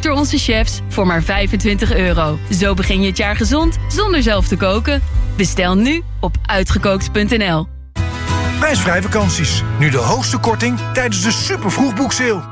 Door onze chefs voor maar 25 euro. Zo begin je het jaar gezond zonder zelf te koken. Bestel nu op uitgekookt.nl. Prijsvrij vakanties. Nu de hoogste korting tijdens de super vroegboekseil.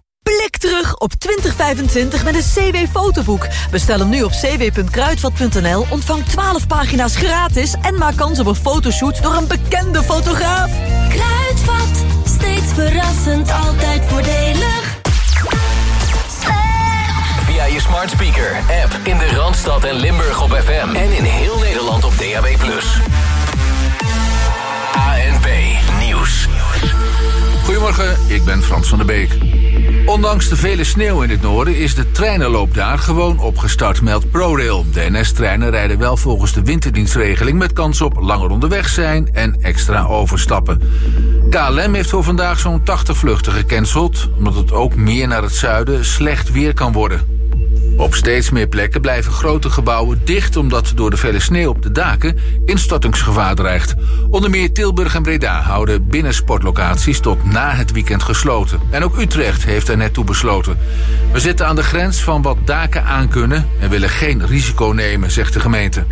Blik terug op 2025 met een CW-fotoboek. Bestel hem nu op cw.kruidvat.nl, ontvang 12 pagina's gratis... en maak kans op een fotoshoot door een bekende fotograaf. Kruidvat, steeds verrassend, altijd voordelig. Via je smart speaker, app in de Randstad en Limburg op FM. En in heel Nederland op DAB+. Goedemorgen, ik ben Frans van der Beek. Ondanks de vele sneeuw in het noorden is de treinenloop daar gewoon opgestart, meldt ProRail. De NS-treinen rijden wel volgens de winterdienstregeling met kans op langer onderweg zijn en extra overstappen. KLM heeft voor vandaag zo'n 80 vluchten gecanceld, omdat het ook meer naar het zuiden slecht weer kan worden. Op steeds meer plekken blijven grote gebouwen dicht... omdat door de vele sneeuw op de daken instortingsgevaar dreigt. Onder meer Tilburg en Breda houden binnensportlocaties... tot na het weekend gesloten. En ook Utrecht heeft er net toe besloten. We zitten aan de grens van wat daken aankunnen... en willen geen risico nemen, zegt de gemeente.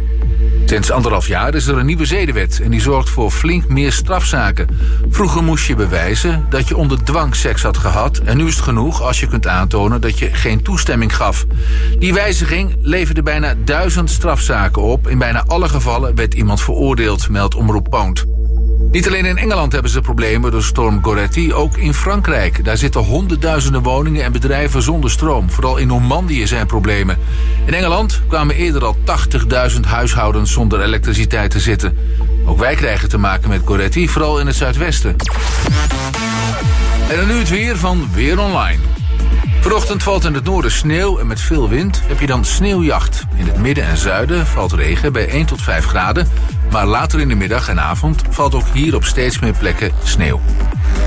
Sinds anderhalf jaar is er een nieuwe zedenwet en die zorgt voor flink meer strafzaken. Vroeger moest je bewijzen dat je onder dwang seks had gehad en nu is het genoeg als je kunt aantonen dat je geen toestemming gaf. Die wijziging leverde bijna duizend strafzaken op. In bijna alle gevallen werd iemand veroordeeld, meldt Omroep Poont. Niet alleen in Engeland hebben ze problemen door storm Goretti, ook in Frankrijk. Daar zitten honderdduizenden woningen en bedrijven zonder stroom. Vooral in Normandië zijn problemen. In Engeland kwamen eerder al 80.000 huishoudens zonder elektriciteit te zitten. Ook wij krijgen te maken met Goretti, vooral in het zuidwesten. En dan nu het weer van Weer Online. Vanochtend valt in het noorden sneeuw en met veel wind heb je dan sneeuwjacht. In het midden en zuiden valt regen bij 1 tot 5 graden. Maar later in de middag en avond valt ook hier op steeds meer plekken sneeuw.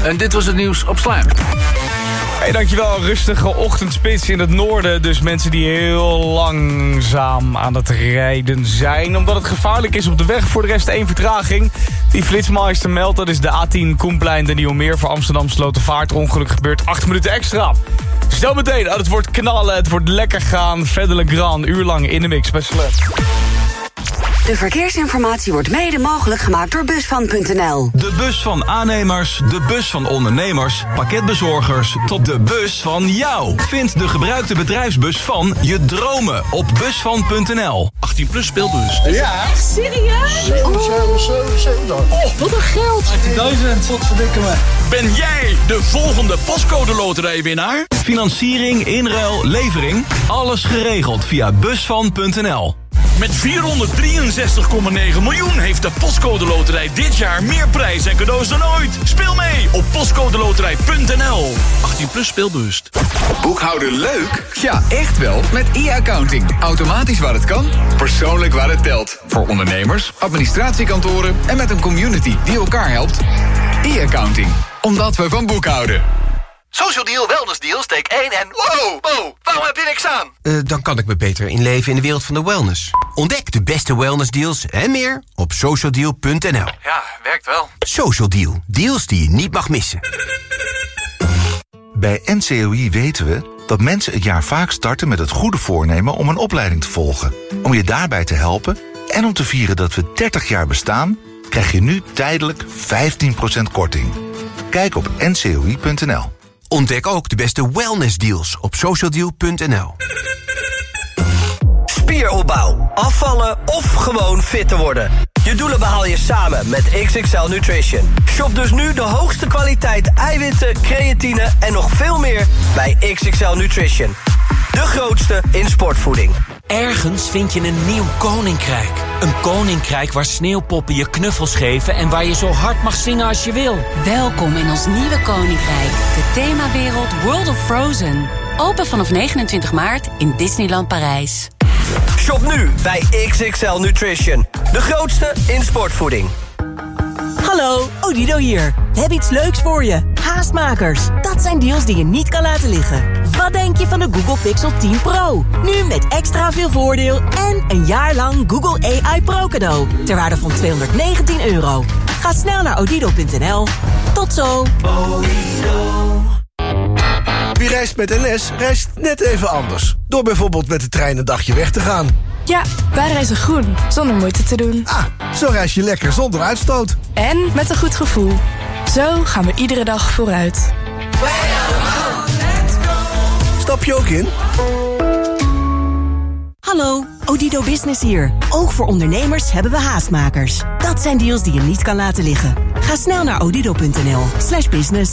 En dit was het nieuws op Slijm. Hey, dankjewel. Rustige ochtendspits in het noorden. Dus mensen die heel langzaam aan het rijden zijn. Omdat het gevaarlijk is op de weg. Voor de rest één vertraging. Die flitsmeister meldt. Dat is de A10 Koenplein de Nieuwmeer voor Amsterdam Slotenvaart. Ongeluk gebeurt 8 minuten extra. Stel meteen, het wordt knallen, het wordt lekker gaan. Verder Gran, uur lang in de mix bij Slet. De verkeersinformatie wordt mede mogelijk gemaakt door Busvan.nl. De bus van aannemers, de bus van ondernemers, pakketbezorgers... tot de bus van jou. Vind de gebruikte bedrijfsbus van je dromen op Busvan.nl. 18 plus speelbus. Ja. Echt serieus? 7, 7, 7, 7. Oh, wat een geld. 18.000. Wat verdikken me. Ben jij de volgende pascode loterijwinnaar? Financiering, inruil, levering. Alles geregeld via Busvan.nl. Met 463,9 miljoen heeft de Postcode Loterij dit jaar meer prijs en cadeaus dan ooit. Speel mee op postcodeloterij.nl. 18 plus speelbewust. Boekhouden leuk? Ja, echt wel. Met e-accounting. Automatisch waar het kan, persoonlijk waar het telt. Voor ondernemers, administratiekantoren en met een community die elkaar helpt. E-accounting. Omdat we van boekhouden. Social Deal, Wellness Deal, steek 1 en... Wow, wow, waarom heb je niks aan? Uh, dan kan ik me beter inleven in de wereld van de wellness. Ontdek de beste wellness deals en meer op socialdeal.nl. Ja, werkt wel. Social Deal, deals die je niet mag missen. Bij NCOI weten we dat mensen het jaar vaak starten met het goede voornemen om een opleiding te volgen. Om je daarbij te helpen en om te vieren dat we 30 jaar bestaan... krijg je nu tijdelijk 15% korting. Kijk op ncoi.nl. Ontdek ook de beste wellness deals op socialdeal.nl. Spieropbouw, afvallen of gewoon fit te worden. Je doelen behaal je samen met XXL Nutrition. Shop dus nu de hoogste kwaliteit eiwitten, creatine en nog veel meer bij XXL Nutrition. De grootste in sportvoeding. Ergens vind je een nieuw koninkrijk. Een koninkrijk waar sneeuwpoppen je knuffels geven... en waar je zo hard mag zingen als je wil. Welkom in ons nieuwe koninkrijk. De themawereld World of Frozen. Open vanaf 29 maart in Disneyland Parijs. Shop nu bij XXL Nutrition. De grootste in sportvoeding. Hallo, Odido hier. We hebben iets leuks voor je. Haastmakers. Dat zijn deals die je niet kan laten liggen. Wat denk je van de Google Pixel 10 Pro? Nu met extra veel voordeel en een jaar lang Google AI Pro cadeau. Ter waarde van 219 euro. Ga snel naar odido.nl. Tot zo. Wie reist met NS, reist net even anders. Door bijvoorbeeld met de trein een dagje weg te gaan. Ja, wij reizen groen, zonder moeite te doen. Ah, zo reis je lekker zonder uitstoot. En met een goed gevoel. Zo gaan we iedere dag vooruit. Stap je ook in? Hallo, Odido Business hier. Ook voor ondernemers hebben we haastmakers. Dat zijn deals die je niet kan laten liggen. Ga snel naar odido.nl slash business.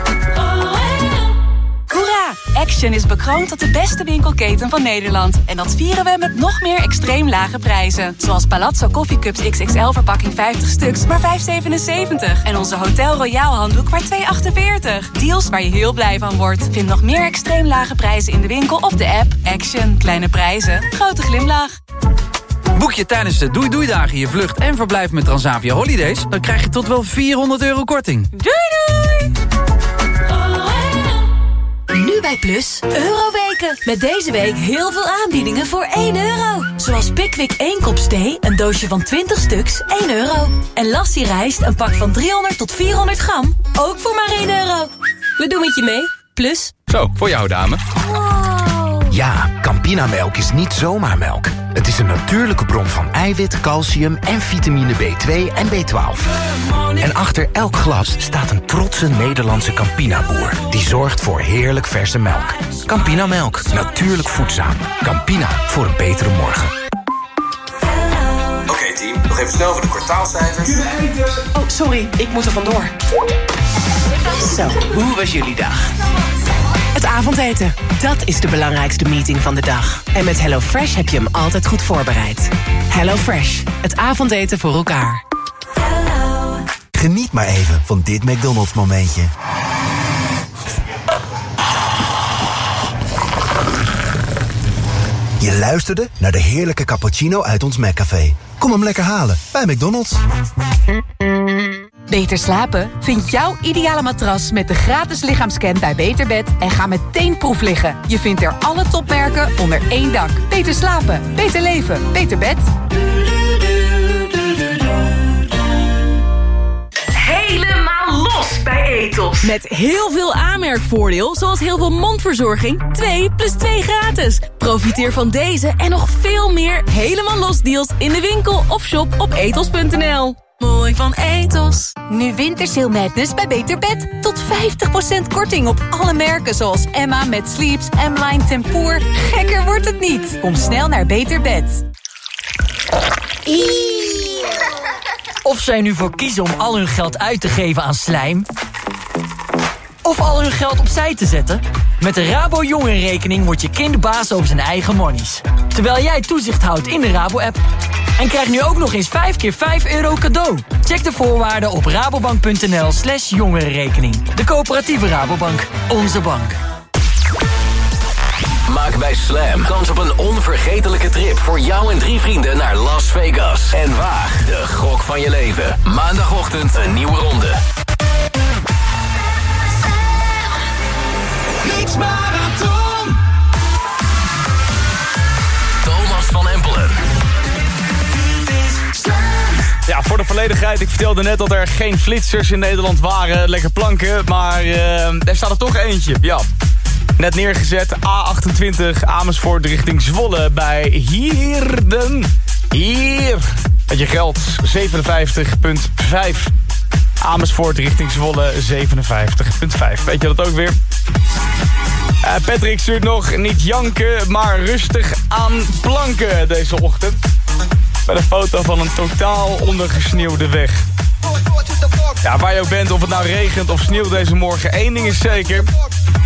Action is bekroond tot de beste winkelketen van Nederland. En dat vieren we met nog meer extreem lage prijzen. Zoals Palazzo Coffee Cups XXL verpakking 50 stuks, maar 5,77. En onze Hotel Royal handdoek maar 2,48. Deals waar je heel blij van wordt. Vind nog meer extreem lage prijzen in de winkel of de app. Action. Kleine prijzen. Grote glimlach. Boek je tijdens de Doei Doei Dagen je vlucht en verblijf met Transavia Holidays... dan krijg je tot wel 400 euro korting. Doei doei! Nu bij Plus, Euroweken. Met deze week heel veel aanbiedingen voor 1 euro. Zoals Pickwick 1 kop thee, een doosje van 20 stuks, 1 euro. En Lassie rijst, een pak van 300 tot 400 gram, ook voor maar 1 euro. We doen het je mee, Plus. Zo, voor jou dame. Ja, Campinamelk is niet zomaar melk. Het is een natuurlijke bron van eiwit, calcium en vitamine B2 en B12. En achter elk glas staat een trotse Nederlandse Campina-boer... die zorgt voor heerlijk verse melk. Campinamelk, natuurlijk voedzaam. Campina, voor een betere morgen. Oké team, nog even snel voor de kwartaalcijfers. Oh, sorry, ik moet er vandoor. Zo, hoe was jullie dag? Het avondeten, dat is de belangrijkste meeting van de dag. En met HelloFresh heb je hem altijd goed voorbereid. HelloFresh, het avondeten voor elkaar. Geniet maar even van dit McDonald's momentje. Je luisterde naar de heerlijke cappuccino uit ons McCafé. Kom hem lekker halen bij McDonald's. Beter slapen? Vind jouw ideale matras met de gratis lichaamscan bij Beterbed en ga meteen proef liggen. Je vindt er alle topmerken onder één dak. Beter slapen, beter leven, beter bed. Helemaal los bij Ethos. Met heel veel aanmerkvoordeel, zoals heel veel mondverzorging. 2 plus 2 gratis. Profiteer van deze en nog veel meer helemaal los deals in de winkel of shop op ethos.nl. Mooi van Ethos. Nu Wintersail Madness bij Beter Bed. Tot 50% korting op alle merken zoals Emma met Sleeps, M-Line Tempoor. Gekker wordt het niet. Kom snel naar Beter Bed. Of zij nu voor kiezen om al hun geld uit te geven aan slijm... of al hun geld opzij te zetten... met de Rabo Jongerenrekening wordt je kind baas over zijn eigen monies. Terwijl jij toezicht houdt in de Rabo-app. En krijg nu ook nog eens 5 keer 5 euro cadeau. Check de voorwaarden op rabobank.nl slash jongerenrekening. De coöperatieve Rabobank. Onze bank. Maak bij Slam kans op een onvergetelijke trip voor jou en drie vrienden naar Las Vegas. En waag de gok van je leven. Maandagochtend een nieuwe ronde. Niks marathon. Thomas van Empelen. Ja, voor de volledigheid. Ik vertelde net dat er geen flitsers in Nederland waren. Lekker planken. Maar uh, er staat er toch eentje. Ja. Net neergezet. A28 Amersfoort richting Zwolle bij Hierden. Hier. Met je geld 57,5. Amersfoort richting Zwolle 57,5. Weet je dat ook weer? Uh, Patrick stuurt nog niet janken, maar rustig aan planken deze ochtend. Met een foto van een totaal ondergesneeuwde weg. Ja, waar je ook bent, of het nou regent of sneeuwt deze morgen, één ding is zeker.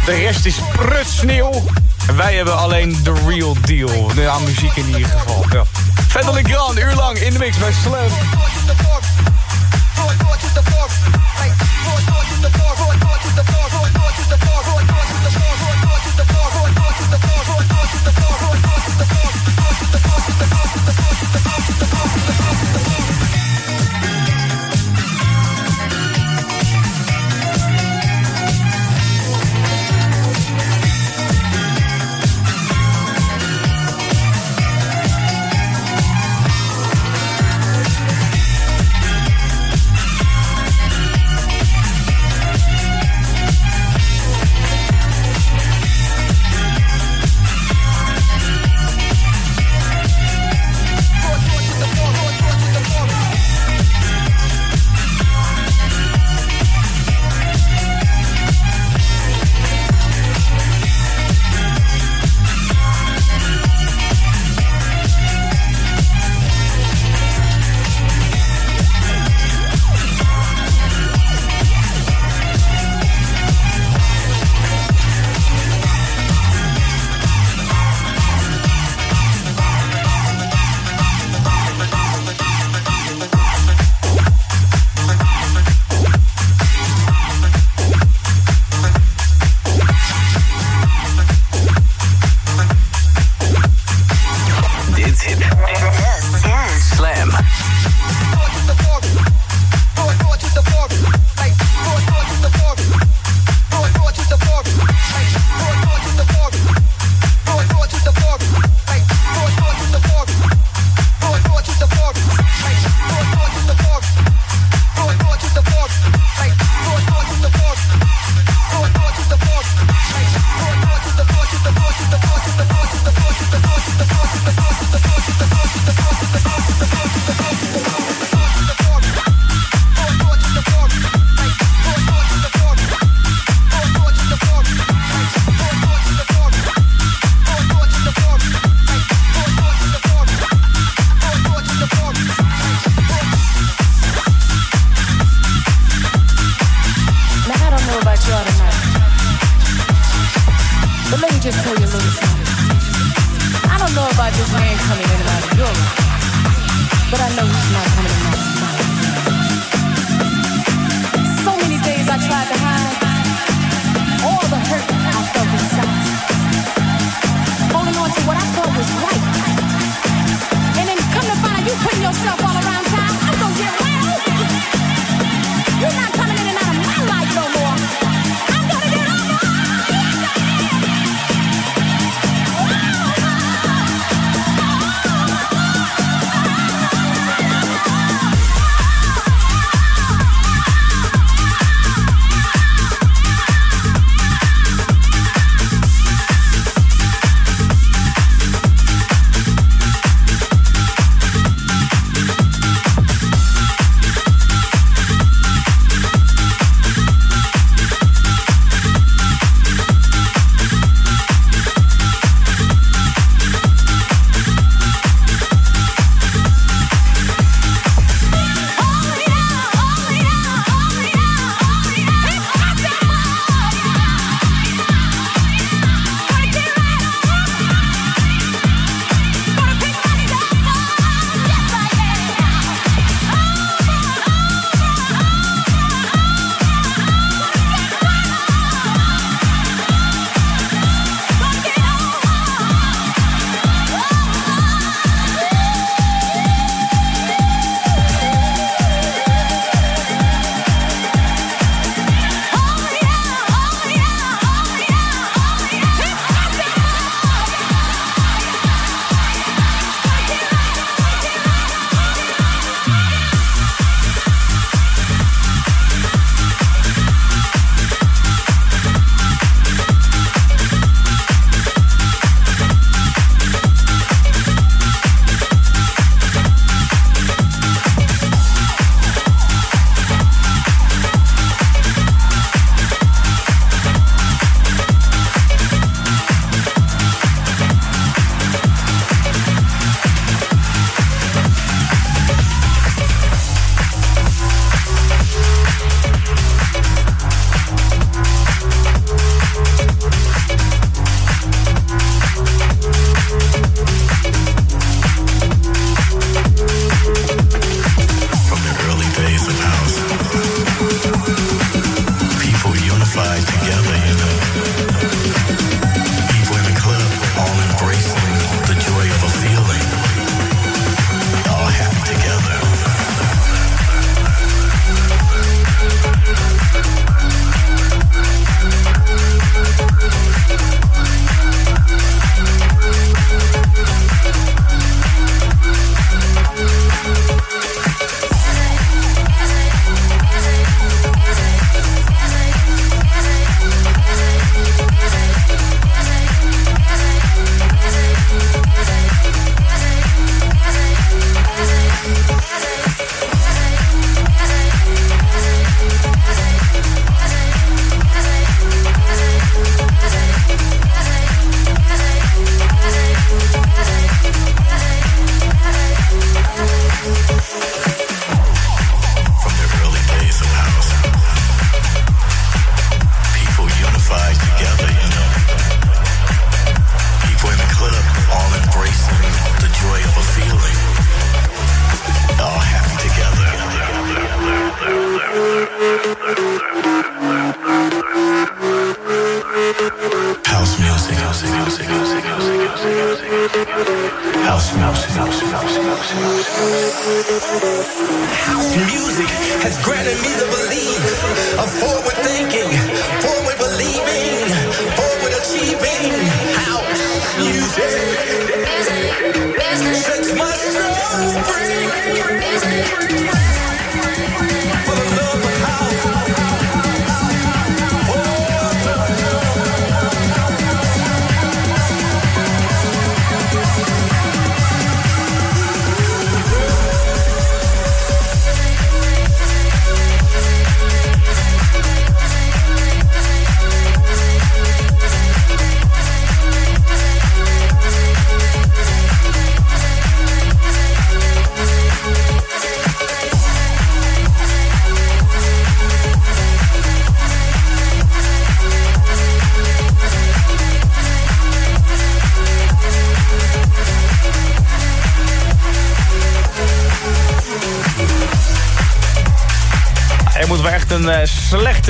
De rest is prut sneeuw. En wij hebben alleen de real deal. Ja, muziek in ieder geval. Ja. Vettel en Gran, uur lang in de mix bij Slam.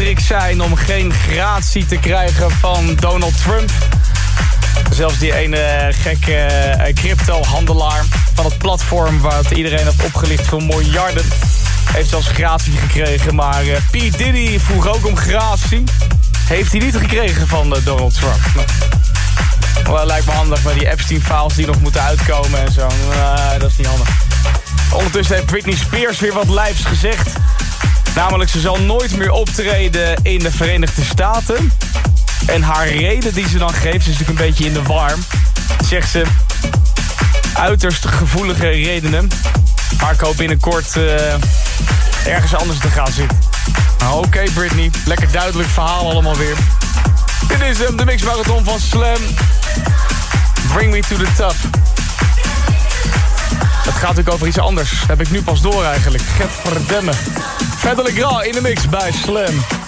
Slechterik zijn om geen gratie te krijgen van Donald Trump. Zelfs die ene gekke uh, crypto-handelaar van het platform... wat iedereen heeft opgelicht voor miljarden... heeft zelfs gratie gekregen. Maar uh, P. Diddy vroeg ook om gratie. Heeft hij niet gekregen van Donald Trump. Nou. Wel, lijkt me handig met die Epstein-files die nog moeten uitkomen en zo. dat is niet handig. Ondertussen heeft Britney Spears weer wat lijfs gezegd... Namelijk, ze zal nooit meer optreden in de Verenigde Staten. En haar reden die ze dan geeft, ze is natuurlijk een beetje in de warm. Zegt ze, uiterst gevoelige redenen. Maar ik hoop binnenkort uh, ergens anders te gaan zitten. Nou, Oké Britney, lekker duidelijk verhaal allemaal weer. Dit is um, de mixmarathon van Slam. Bring me to the top. Het gaat natuurlijk over iets anders. Dat heb ik nu pas door eigenlijk. Gadverdamme. Verder Gra in de mix bij Slam.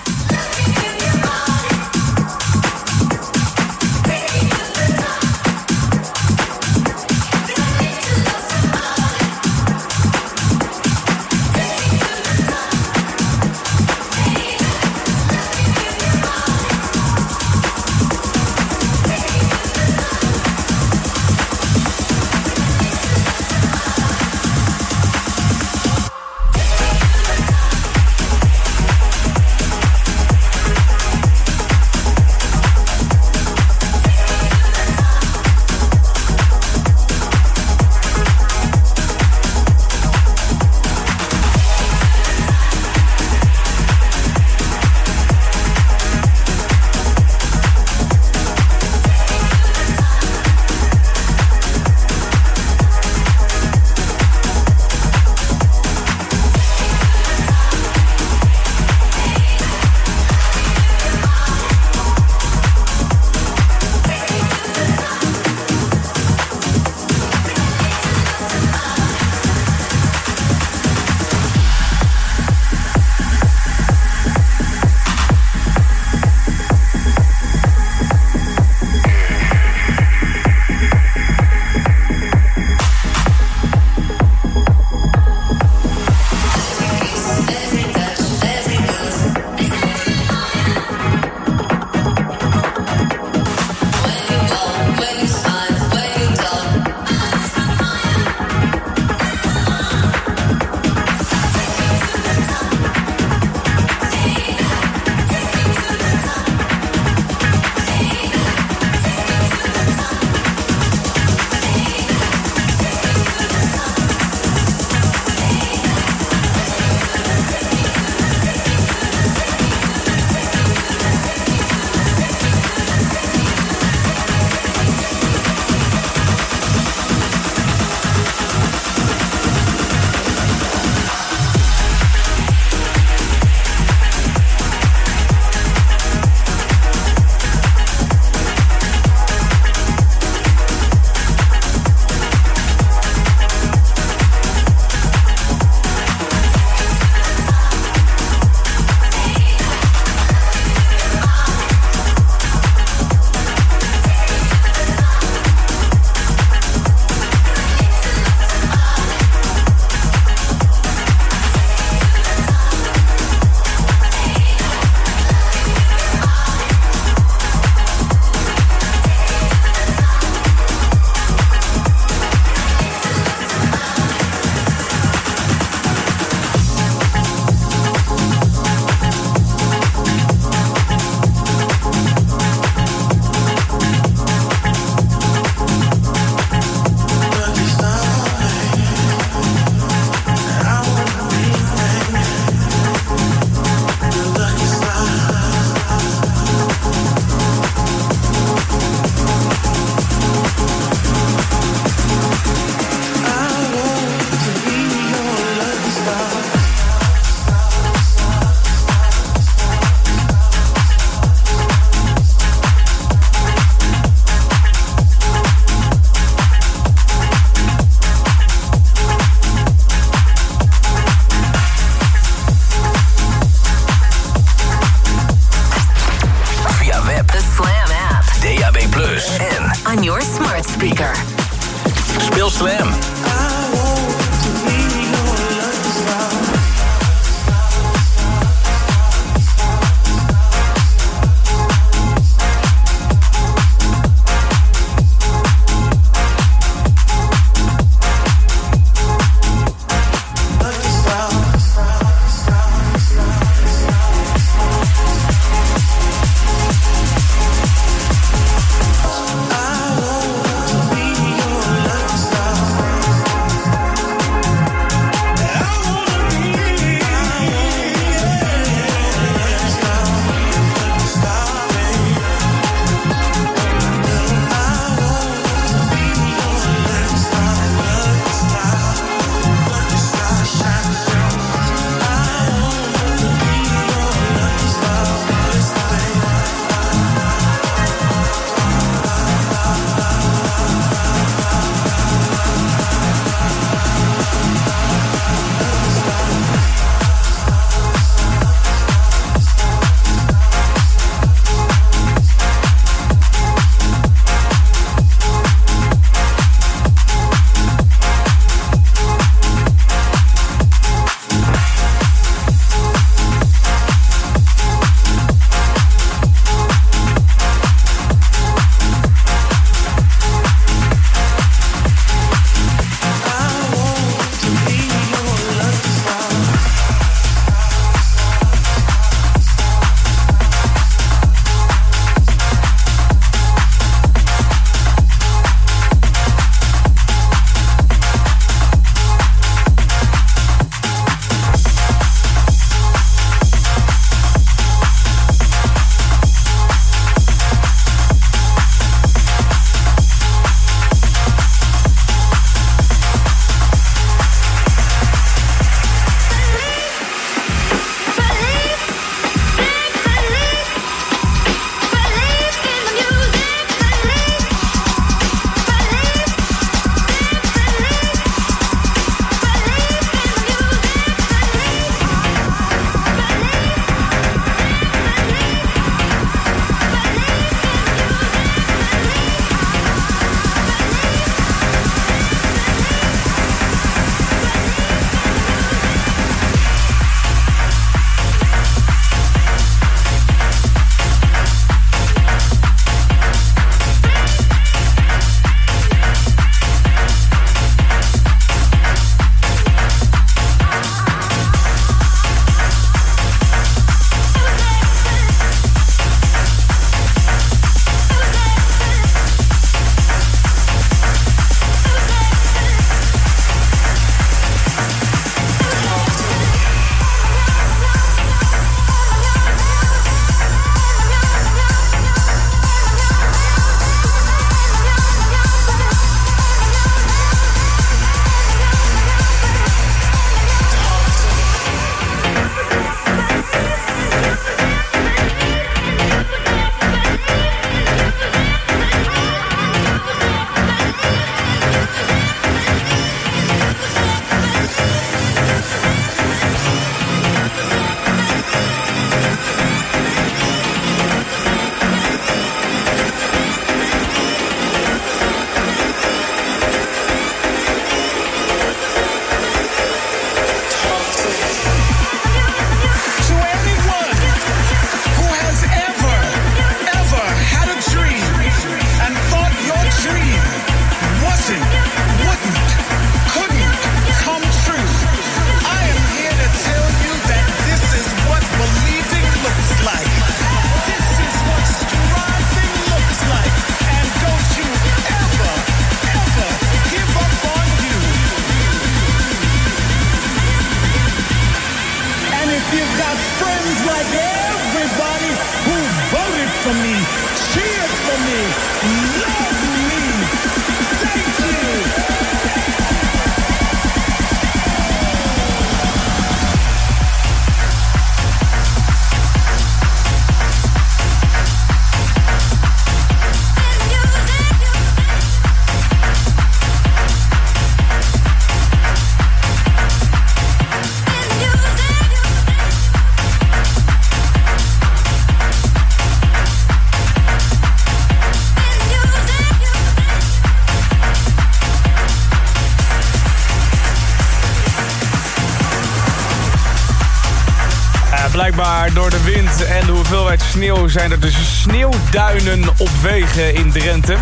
zijn er dus sneeuwduinen op wegen in Drenthe.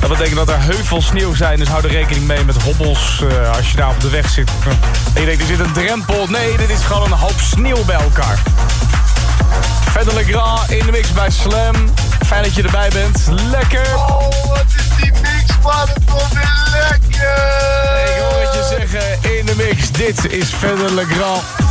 Dat betekent dat er heuvels sneeuw zijn, dus hou er rekening mee met hobbels eh, als je daar op de weg zit. Eh, en je denkt, er zit een drempel. Nee, dit is gewoon een hoop sneeuw bij elkaar. Verder Legrand in de mix bij Slam. Fijn dat je erbij bent. Lekker! Oh, wat is die mix, man? Het vond weer lekker! Ik hoor het je zeggen in de mix. Dit is Verder Legrand.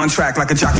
on track like a jockey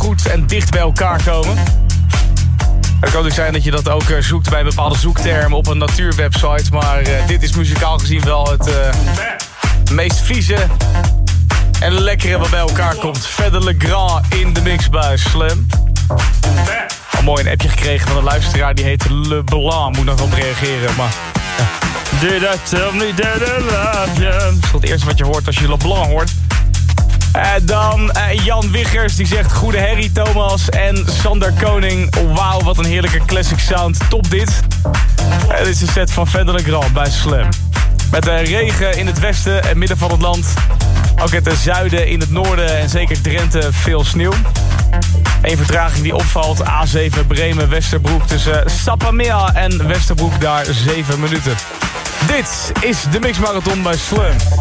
goed en dicht bij elkaar komen. Het kan ook zijn dat je dat ook eh, zoekt bij bepaalde zoektermen op een natuurwebsite. Maar eh, dit is muzikaal gezien wel het eh, meest vieze en lekkere wat bij elkaar komt. Verder Le Grand in de mix bij Slam. Al mooi een appje gekregen van een luisteraar die heet Le Blanc. Moet nog op reageren, maar... Did I tell me that I love you? Dat is het eerste wat je hoort als je Le Blanc hoort. En dan eh, Jan Wiggers, die zegt goede herrie Thomas. En Sander Koning, wauw wat een heerlijke classic sound. Top dit. Eh, dit is een set van Vendel Grand bij Slam. Met regen in het westen en midden van het land. Ook het zuiden, in het noorden en zeker Drenthe veel sneeuw. Eén vertraging die opvalt, A7 Bremen-Westerbroek tussen Sapamea en Westerbroek daar 7 minuten. Dit is de Mixmarathon bij Slam.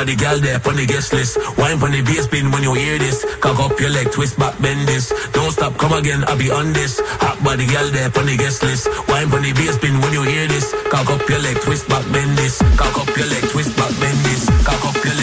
but the gal there on the guest list. Wine on the bass bin when you hear this. Cock up your leg, twist back, bend this. Don't stop, come again, I'll be on this. Hot body girl there on the guest list. Wine on the bass bin when you hear this. Cock up your leg, twist back, bend this. Cock up your leg, twist back, bend this. Cock up your leg.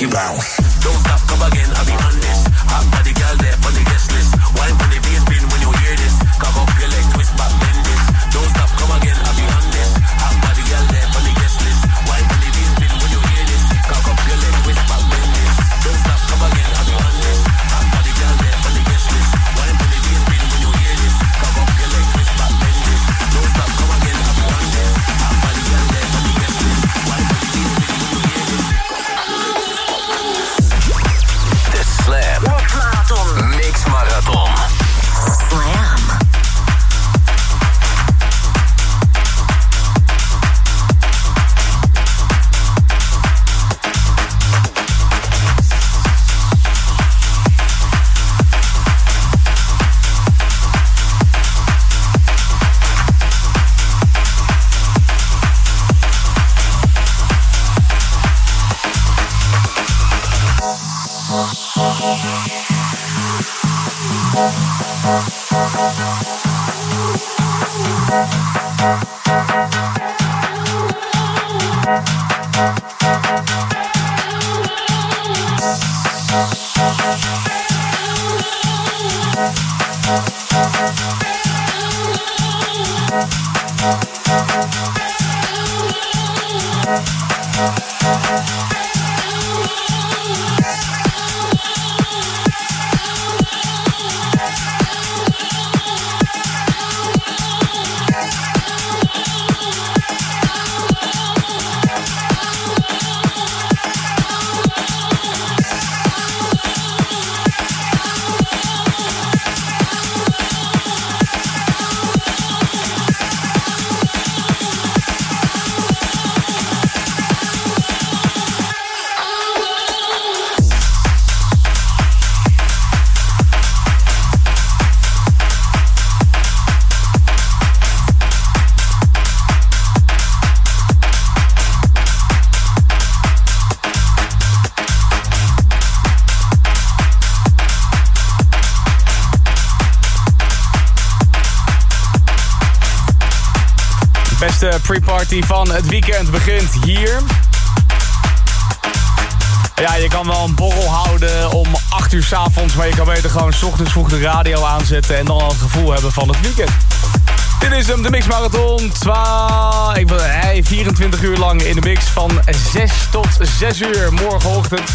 make it bounce. Don't stop, come again, I'll be on this. Hot body girl, there beste pre-party van het weekend begint hier. Ja, je kan wel een borrel houden om 8 uur s avonds, maar je kan beter gewoon s ochtends vroeg de radio aanzetten en dan al het gevoel hebben van het weekend. Dit is hem, de Mix Marathon. Ik hey, 24 uur lang in de mix van 6 tot 6 uur morgenochtend.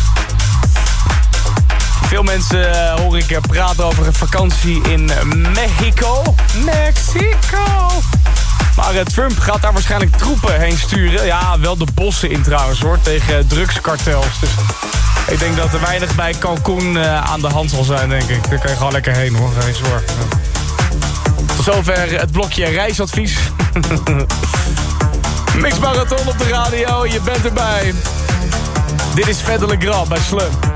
Veel mensen eh, hoor ik eh, praten over een vakantie in Mexico. Mexico! Maar eh, Trump gaat daar waarschijnlijk troepen heen sturen. Ja, wel de bossen in trouwens hoor, tegen drugskartels. Dus ik denk dat er weinig bij Cancun eh, aan de hand zal zijn, denk ik. Daar kan je gewoon lekker heen hoor, geen zorg. Tot zover het blokje reisadvies. Mix Marathon op de radio, je bent erbij. Dit is Verder Le Grand bij Slum.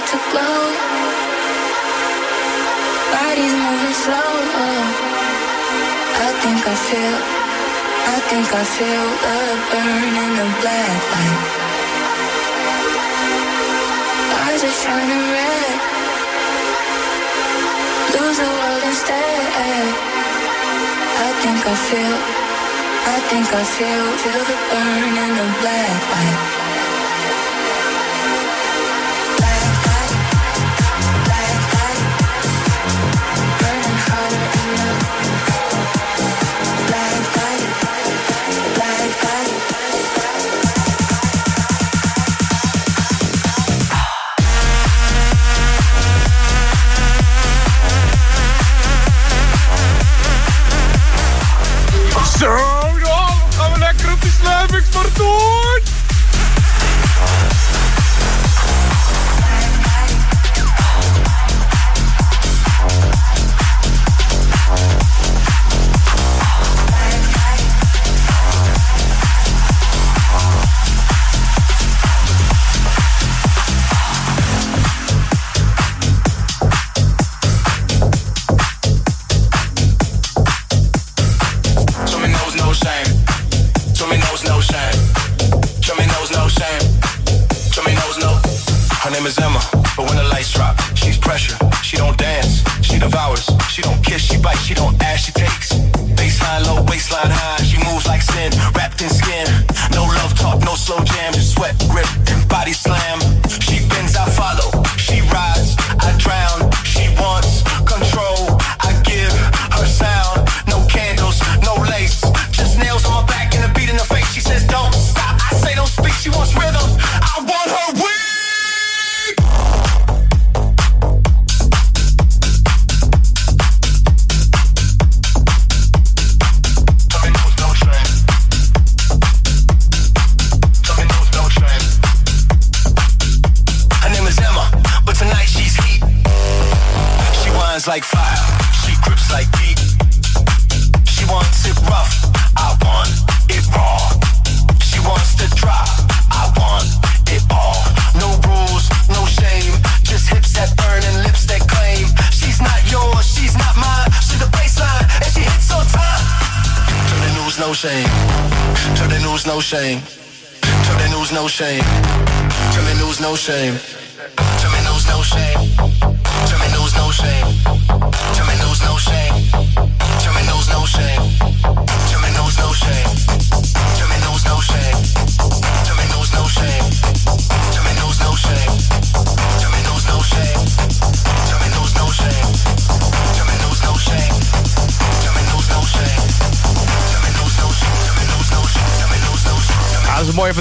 to glow. Body's moving slow. I think I feel, I think I feel the burn in the black light. Eyes are shining red. Lose the world instead. I think I feel, I think I feel, feel the burn in the black light.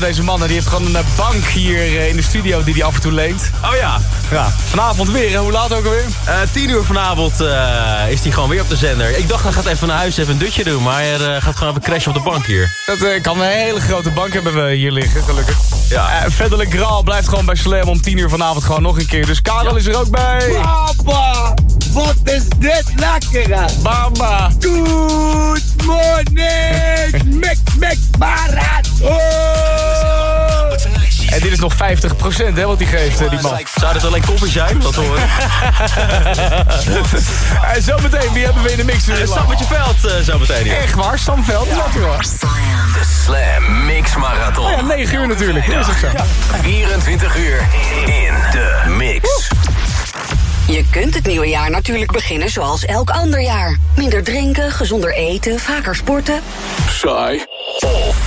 Deze man. hè. Die heeft gewoon een eh, bank hier eh, in de studio die hij af en toe leent. Oh ja. Ja, vanavond weer. hè? Hoe laat ook alweer? Eh, tien uur vanavond eh, is hij gewoon weer op de zender. Ik dacht, hij gaat even naar huis even een dutje doen. Maar hij eh, gaat gewoon even crashen op de bank hier. Dat eh, kan een hele grote bank hebben we hier liggen, gelukkig. Ja. Uh, Verderlijk Graal blijft gewoon bij Slam om 10 uur vanavond gewoon nog een keer. Dus Karel is er ook bij. Papa, wat is dit lekker! Bamba. Good morning, Mik Mik Marathon! Is nog 50% hè, wat hij geeft, eh, die man. Zou dit alleen koffie zijn? Dat horen. En zometeen, wie hebben we in de mix? Uh, Sam met je veld uh, zometeen hier. Echt waar, Sam Veld, lekker hoor. De Slam Mix Marathon. Oh ja, 9 uur natuurlijk, dat is ook zo. 24 uur in de mix. Je kunt het nieuwe jaar natuurlijk beginnen zoals elk ander jaar. Minder drinken, gezonder eten, vaker sporten. Saai. Of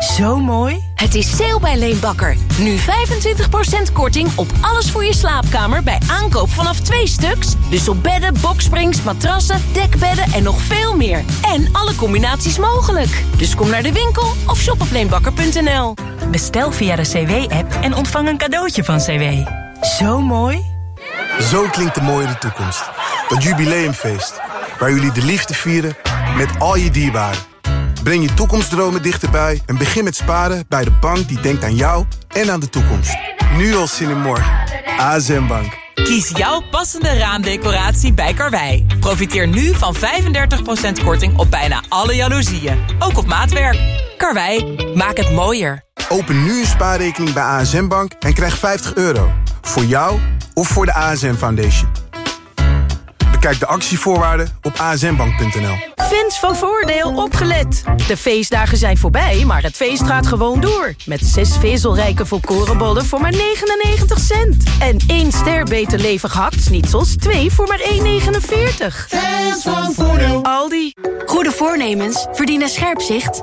Zo mooi. Het is sale bij Leenbakker. Nu 25% korting op alles voor je slaapkamer bij aankoop vanaf twee stuks. Dus op bedden, boksprings, matrassen, dekbedden en nog veel meer. En alle combinaties mogelijk. Dus kom naar de winkel of shop op leenbakker.nl. Bestel via de CW-app en ontvang een cadeautje van CW. Zo mooi. Zo klinkt de mooie toekomst. Dat jubileumfeest. Waar jullie de liefde vieren met al je dierbaren. Breng je toekomstdromen dichterbij en begin met sparen bij de bank die denkt aan jou en aan de toekomst. Nu al zin in morgen. ASM Bank. Kies jouw passende raamdecoratie bij Karwei. Profiteer nu van 35% korting op bijna alle jaloezieën. Ook op maatwerk. Karwei, maak het mooier. Open nu een spaarrekening bij ASM Bank en krijg 50 euro. Voor jou of voor de ASM Foundation. Bekijk de actievoorwaarden op asmbank.nl. Fans van Voordeel opgelet. De feestdagen zijn voorbij, maar het feest gaat gewoon door. Met zes vezelrijke volkorenbollen voor maar 99 cent. En één ster beter levig hakt-snitsels, twee voor maar 1,49. Fans van Voordeel. Aldi. Goede voornemens verdienen scherp zicht.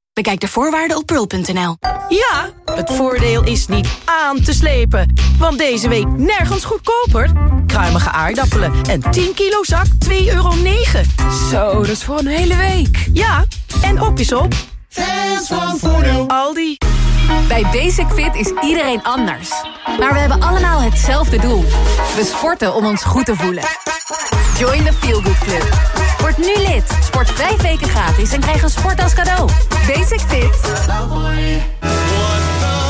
Bekijk de voorwaarden op pearl.nl. Ja, het voordeel is niet aan te slepen. Want deze week nergens goedkoper. Kruimige aardappelen en 10 kilo zak 2,9 euro. Zo, dat is voor een hele week. Ja, en op is op. Fans van Voordeel. Aldi. Bij Basic Fit is iedereen anders. Maar we hebben allemaal hetzelfde doel. We sporten om ons goed te voelen. Join the Feel Good Club. Word nu lid. Sport vijf weken gratis en krijg een sport als cadeau. Basic Fit.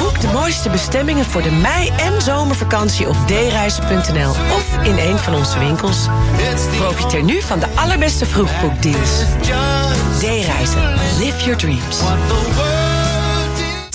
Boek de mooiste bestemmingen voor de mei- en zomervakantie op dereizen.nl of in een van onze winkels. Profiteer nu van de allerbeste vroegboekdeals. D-reizen. Live your dreams.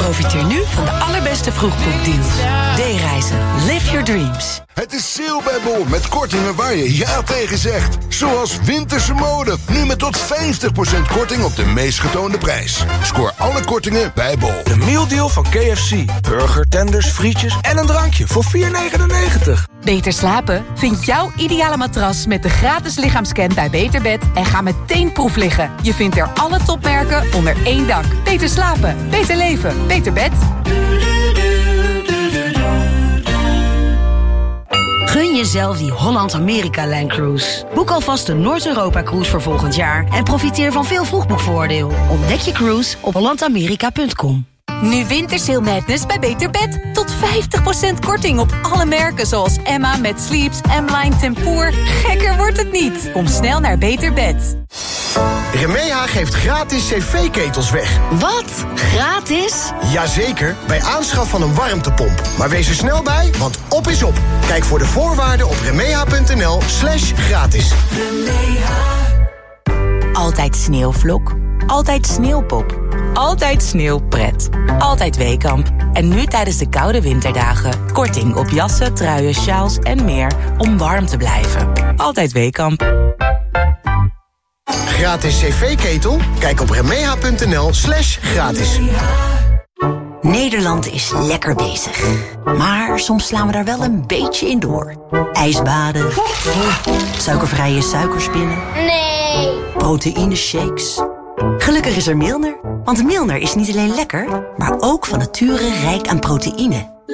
Profiteer nu van de allerbeste vroegboekdeals. D-reizen. Live your dreams. Het is sale bij Bol met kortingen waar je ja tegen zegt. Zoals winterse mode. Nu met tot 50% korting op de meest getoonde prijs. Scoor alle kortingen bij Bol. De mealdeal van KFC. Burger, tenders, frietjes en een drankje voor 4,99. Beter slapen? Vind jouw ideale matras met de gratis lichaamscan bij Beterbed... en ga meteen proef liggen. Je vindt er alle topmerken onder één dak. Beter slapen, beter leven, beter bed. Gun jezelf die Holland-Amerika-lijncruise. Boek alvast de Noord-Europa-cruise voor volgend jaar... en profiteer van veel vroegboekvoordeel. Ontdek je cruise op hollandamerika.com. Nu Wintersale Madness bij Beter Bed. Tot 50% korting op alle merken zoals Emma met Sleeps, M-Line Tempoor. Gekker wordt het niet. Kom snel naar Beter Bed. Remeha geeft gratis cv-ketels weg. Wat? Gratis? Jazeker, bij aanschaf van een warmtepomp. Maar wees er snel bij, want op is op. Kijk voor de voorwaarden op remeha.nl slash gratis. Altijd sneeuwvlok. Altijd sneeuwpop. Altijd sneeuwpret. Altijd Weekamp. En nu tijdens de koude winterdagen. Korting op jassen, truien, sjaals en meer om warm te blijven. Altijd Weekamp. Gratis cv-ketel? Kijk op remeha.nl slash gratis. Nederland is lekker bezig. Maar soms slaan we daar wel een beetje in door. Ijsbaden. Suikervrije suikerspinnen. Nee. Proteïne shakes. Gelukkig is er Milner. Want Milner is niet alleen lekker, maar ook van nature rijk aan proteïne.